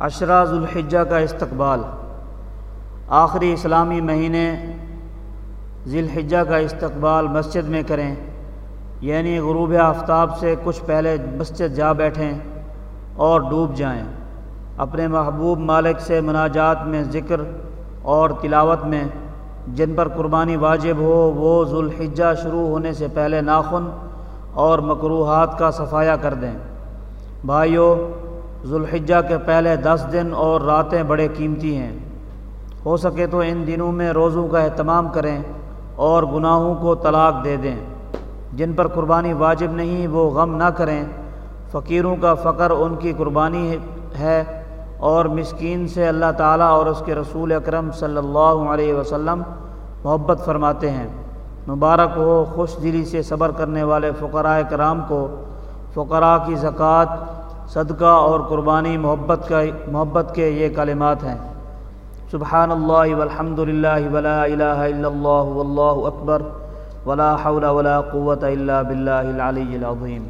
عشرہ ذوالحجہ کا استقبال، آخری اسلامی مہینے ذی الحجہ کا استقبال مسجد میں کریں یعنی غروب آفتاب سے کچھ پہلے مسجد جا بیٹھیں اور ڈوب جائیں۔ اپنے محبوب مالک سے مناجات میں ذکر اور تلاوت میں، جن پر قربانی واجب ہو، وہ ذوالحجہ شروع ہونے سے پہلے ناخن اور مقروحات کا صفایا کر دیں۔ بھائیو ذوالحجہ کے پہلے دس دن اور راتیں بڑے قیمتی ہیں۔ ہو سکے تو ان دنوں میں روزوں کا اہتمام کریں اور گناہوں کو طلاق دے دیں۔ جن پر قربانی واجب نہیں، وہ غم نہ کریں۔ فقیروں کا فقر ان کی قربانی ہے اور مسکین سے اللہ تعالیٰ اور اس کے رسول اکرم صلی اللہ علیہ وسلم محبت فرماتے ہیں۔ مبارک ہو خوش دلی سے صبر کرنے والے فقراء کرام کو۔ فقراء کی زکوٰۃ صدقہ اور قربانی محبت کا محبت کے یہ کلمات ہیں۔ سبحان اللہ والحمد للہ ولا الہ الا اللہ واللہ اکبر ولا حول ولا قوت الا باللہ العلی العظیم۔